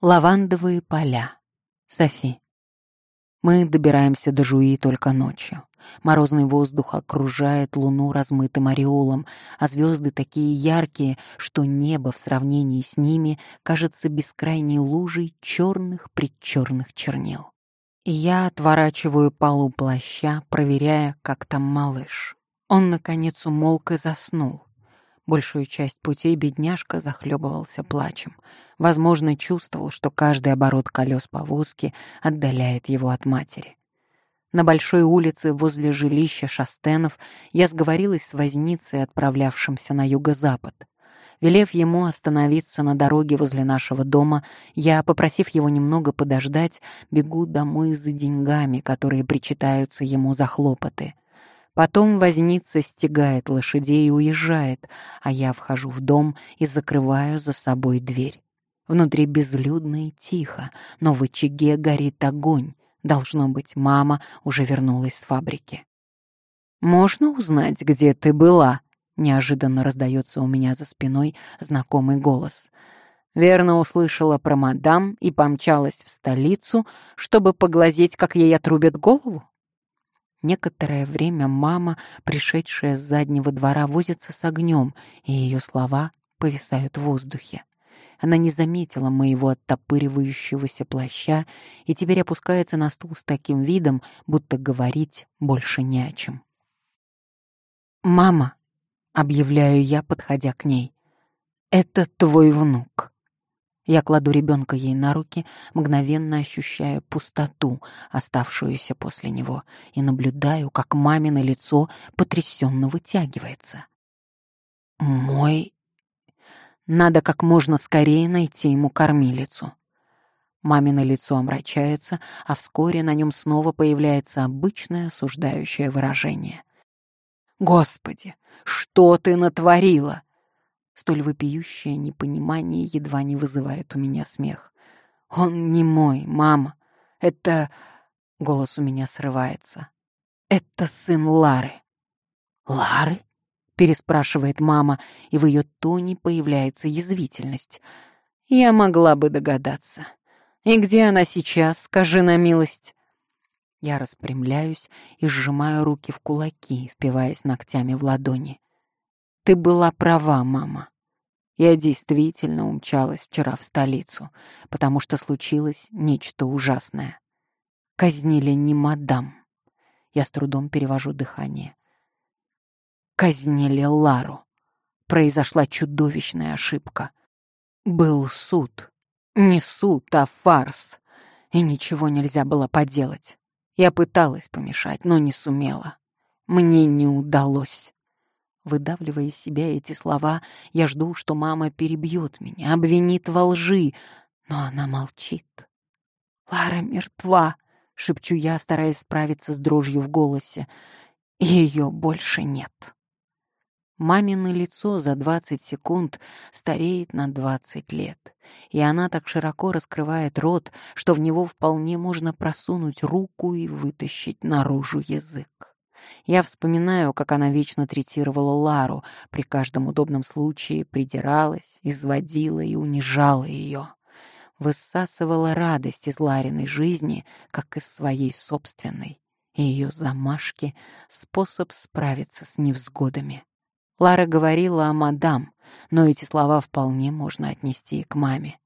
Лавандовые поля. Софи. Мы добираемся до Жуи только ночью. Морозный воздух окружает луну размытым ореолом, а звезды такие яркие, что небо в сравнении с ними кажется бескрайней лужей черных предчерных чернил. И я отворачиваю полу плаща, проверяя, как там малыш. Он, наконец, умолк и заснул. Большую часть пути бедняжка захлебывался плачем. Возможно, чувствовал, что каждый оборот колес повозки отдаляет его от матери. На большой улице возле жилища Шастенов я сговорилась с возницей, отправлявшимся на юго-запад. Велев ему остановиться на дороге возле нашего дома, я, попросив его немного подождать, бегу домой за деньгами, которые причитаются ему за хлопоты — Потом возница стегает лошадей и уезжает, а я вхожу в дом и закрываю за собой дверь. Внутри безлюдно и тихо, но в очаге горит огонь. Должно быть, мама уже вернулась с фабрики. «Можно узнать, где ты была?» Неожиданно раздается у меня за спиной знакомый голос. Верно услышала про мадам и помчалась в столицу, чтобы поглазеть, как ей отрубят голову? Некоторое время мама, пришедшая с заднего двора, возится с огнем, и ее слова повисают в воздухе. Она не заметила моего оттопыривающегося плаща и теперь опускается на стул с таким видом, будто говорить больше не о чем. «Мама», — объявляю я, подходя к ней, — «это твой внук». Я кладу ребенка ей на руки, мгновенно ощущая пустоту, оставшуюся после него, и наблюдаю, как мамино лицо потрясенно вытягивается. Мой... Надо как можно скорее найти ему кормилицу. Мамино лицо омрачается, а вскоре на нем снова появляется обычное осуждающее выражение. «Господи, что ты натворила?» Столь вопиющее непонимание едва не вызывает у меня смех. «Он не мой, мама. Это...» Голос у меня срывается. «Это сын Лары». «Лары?» — переспрашивает мама, и в ее тоне появляется язвительность. «Я могла бы догадаться. И где она сейчас, скажи на милость?» Я распрямляюсь и сжимаю руки в кулаки, впиваясь ногтями в ладони. Ты была права, мама. Я действительно умчалась вчера в столицу, потому что случилось нечто ужасное. Казнили не мадам. Я с трудом перевожу дыхание. Казнили Лару. Произошла чудовищная ошибка. Был суд. Не суд, а фарс. И ничего нельзя было поделать. Я пыталась помешать, но не сумела. Мне не удалось. Выдавливая из себя эти слова, я жду, что мама перебьет меня, обвинит во лжи, но она молчит. «Лара мертва», — шепчу я, стараясь справиться с дрожью в голосе. «Ее больше нет». Мамино лицо за двадцать секунд стареет на двадцать лет, и она так широко раскрывает рот, что в него вполне можно просунуть руку и вытащить наружу язык. Я вспоминаю, как она вечно третировала Лару, при каждом удобном случае придиралась, изводила и унижала ее. Высасывала радость из Лариной жизни, как из своей собственной. И ее замашки — способ справиться с невзгодами. Лара говорила о мадам, но эти слова вполне можно отнести и к маме.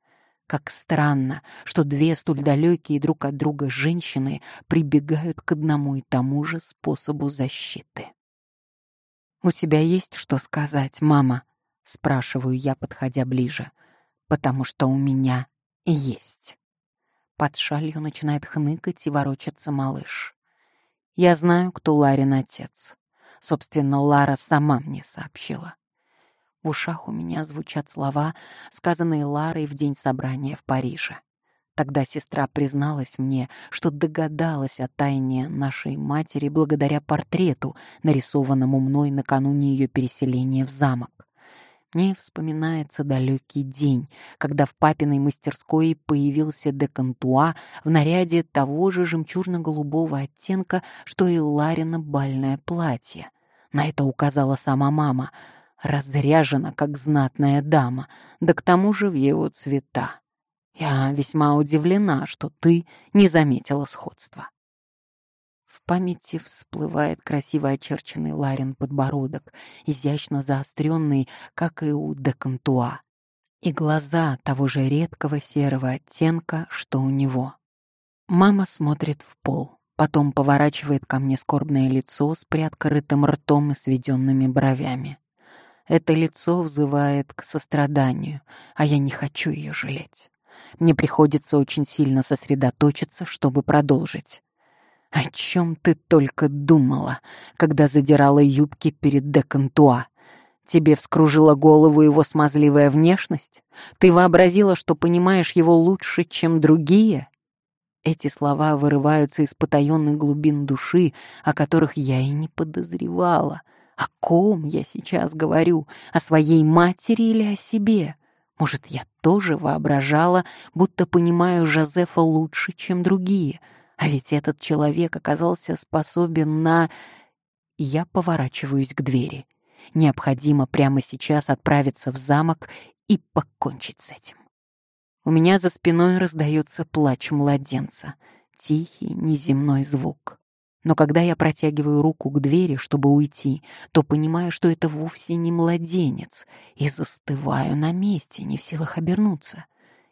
Как странно, что две столь далекие друг от друга женщины прибегают к одному и тому же способу защиты. «У тебя есть что сказать, мама?» — спрашиваю я, подходя ближе. «Потому что у меня есть». Под шалью начинает хныкать и ворочаться малыш. Я знаю, кто Ларин отец. Собственно, Лара сама мне сообщила. В ушах у меня звучат слова, сказанные Ларой в день собрания в Париже. Тогда сестра призналась мне, что догадалась о тайне нашей матери благодаря портрету, нарисованному мной накануне ее переселения в замок. Мне вспоминается далекий день, когда в папиной мастерской появился Декантуа в наряде того же жемчужно-голубого оттенка, что и Ларина бальное платье. На это указала сама мама — разряжена, как знатная дама, да к тому же в его цвета. Я весьма удивлена, что ты не заметила сходства. В памяти всплывает красиво очерченный Ларин подбородок, изящно заостренный, как и у Декантуа, и глаза того же редкого серого оттенка, что у него. Мама смотрит в пол, потом поворачивает ко мне скорбное лицо с приоткрытым ртом и сведенными бровями. Это лицо взывает к состраданию, а я не хочу ее жалеть. Мне приходится очень сильно сосредоточиться, чтобы продолжить. О чем ты только думала, когда задирала юбки перед Декантуа? Тебе вскружила голову его смазливая внешность? Ты вообразила, что понимаешь его лучше, чем другие? Эти слова вырываются из потаенных глубин души, о которых я и не подозревала. О ком я сейчас говорю? О своей матери или о себе? Может, я тоже воображала, будто понимаю Жозефа лучше, чем другие. А ведь этот человек оказался способен на... Я поворачиваюсь к двери. Необходимо прямо сейчас отправиться в замок и покончить с этим. У меня за спиной раздается плач младенца. Тихий, неземной звук. Но когда я протягиваю руку к двери, чтобы уйти, то понимаю, что это вовсе не младенец, и застываю на месте, не в силах обернуться.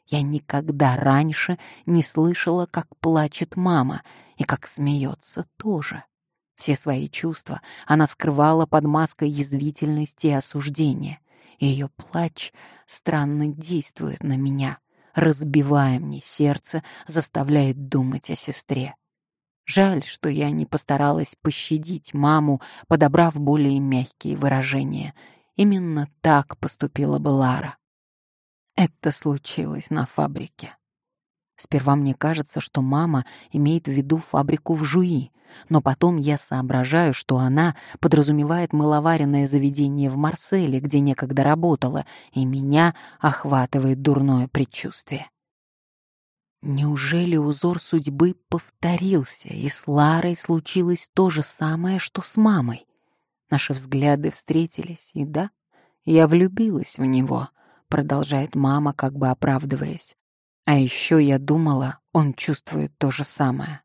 Я никогда раньше не слышала, как плачет мама, и как смеется тоже. Все свои чувства она скрывала под маской язвительности и осуждения. Ее плач странно действует на меня, разбивая мне сердце, заставляет думать о сестре. Жаль, что я не постаралась пощадить маму, подобрав более мягкие выражения. Именно так поступила бы Лара. Это случилось на фабрике. Сперва мне кажется, что мама имеет в виду фабрику в Жуи, но потом я соображаю, что она подразумевает мыловаренное заведение в Марселе, где некогда работала, и меня охватывает дурное предчувствие. Неужели узор судьбы повторился, и с Ларой случилось то же самое, что с мамой? Наши взгляды встретились, и да, я влюбилась в него, продолжает мама, как бы оправдываясь. А еще я думала, он чувствует то же самое.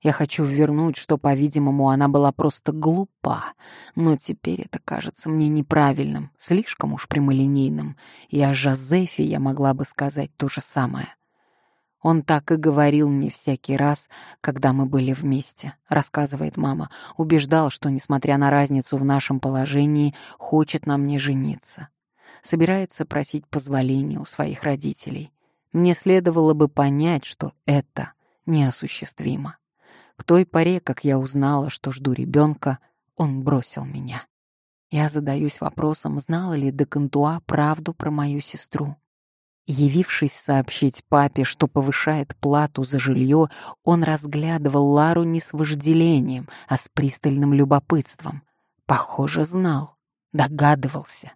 Я хочу вернуть, что, по-видимому, она была просто глупа, но теперь это кажется мне неправильным, слишком уж прямолинейным, и о Жозефе я могла бы сказать то же самое. Он так и говорил мне всякий раз, когда мы были вместе, рассказывает мама. Убеждал, что, несмотря на разницу в нашем положении, хочет на мне жениться. Собирается просить позволения у своих родителей. Мне следовало бы понять, что это неосуществимо. К той поре, как я узнала, что жду ребенка, он бросил меня. Я задаюсь вопросом, знала ли Декантуа правду про мою сестру. Явившись сообщить папе, что повышает плату за жилье, он разглядывал Лару не с вожделением, а с пристальным любопытством. Похоже, знал, догадывался.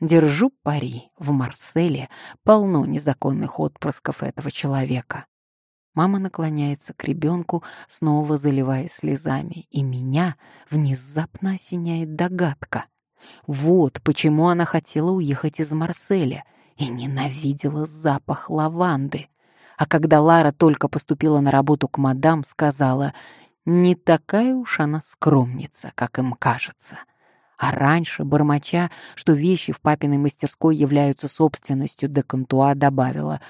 Держу пари, в Марселе полно незаконных отпрысков этого человека. Мама наклоняется к ребенку, снова заливая слезами, и меня внезапно осеняет догадка. Вот почему она хотела уехать из Марселя — и ненавидела запах лаванды. А когда Лара только поступила на работу к мадам, сказала, не такая уж она скромница, как им кажется. А раньше, бормоча, что вещи в папиной мастерской являются собственностью де Кантуа, добавила,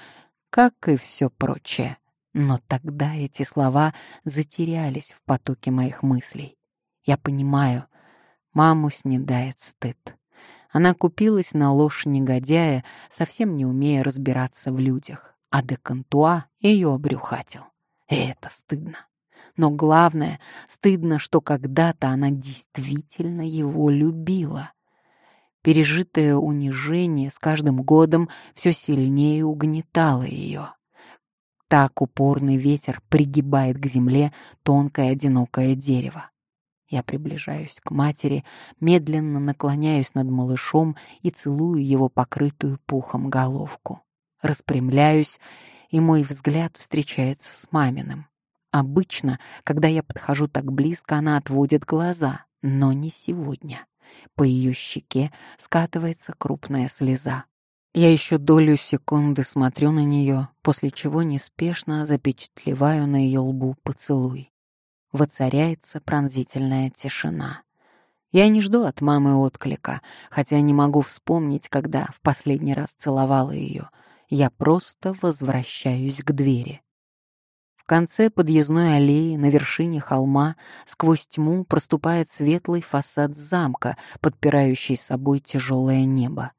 как и все прочее. Но тогда эти слова затерялись в потоке моих мыслей. Я понимаю, маму снедает стыд. Она купилась на ложь негодяя, совсем не умея разбираться в людях, а де Кантуа ее обрюхатил. И это стыдно. Но главное, стыдно, что когда-то она действительно его любила. Пережитое унижение с каждым годом все сильнее угнетало ее. Так упорный ветер пригибает к земле тонкое одинокое дерево. Я приближаюсь к матери, медленно наклоняюсь над малышом и целую его покрытую пухом головку. Распрямляюсь, и мой взгляд встречается с маминым. Обычно, когда я подхожу так близко, она отводит глаза, но не сегодня. По ее щеке скатывается крупная слеза. Я еще долю секунды смотрю на нее, после чего неспешно запечатлеваю на ее лбу поцелуй. Воцаряется пронзительная тишина. Я не жду от мамы отклика, хотя не могу вспомнить, когда в последний раз целовала ее. Я просто возвращаюсь к двери. В конце подъездной аллеи на вершине холма сквозь тьму проступает светлый фасад замка, подпирающий собой тяжелое небо.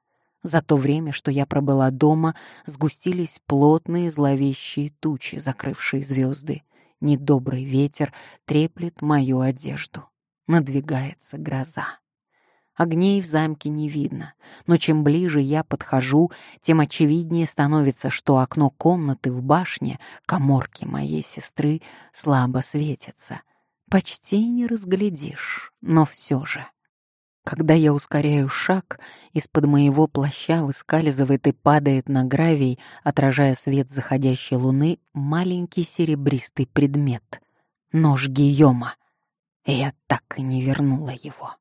За то время, что я пробыла дома, сгустились плотные зловещие тучи, закрывшие звезды. Недобрый ветер треплет мою одежду. Надвигается гроза. Огней в замке не видно, но чем ближе я подхожу, тем очевиднее становится, что окно комнаты в башне, коморки моей сестры, слабо светится. Почти не разглядишь, но все же. Когда я ускоряю шаг, из-под моего плаща выскальзывает и падает на гравий, отражая свет заходящей луны, маленький серебристый предмет — нож Гийома. Я так и не вернула его.